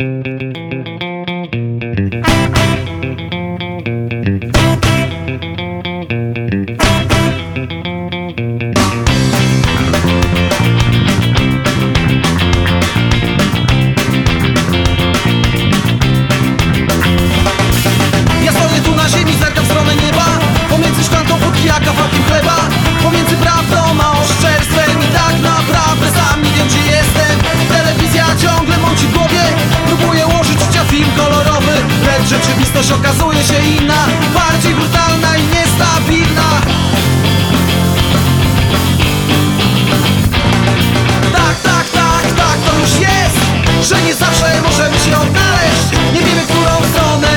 Música się inna Bardziej brutalna i niestabilna. Tak, tak, tak, tak to już jest Że nie zawsze możemy się odnaleźć. Nie wiemy, w którą stronę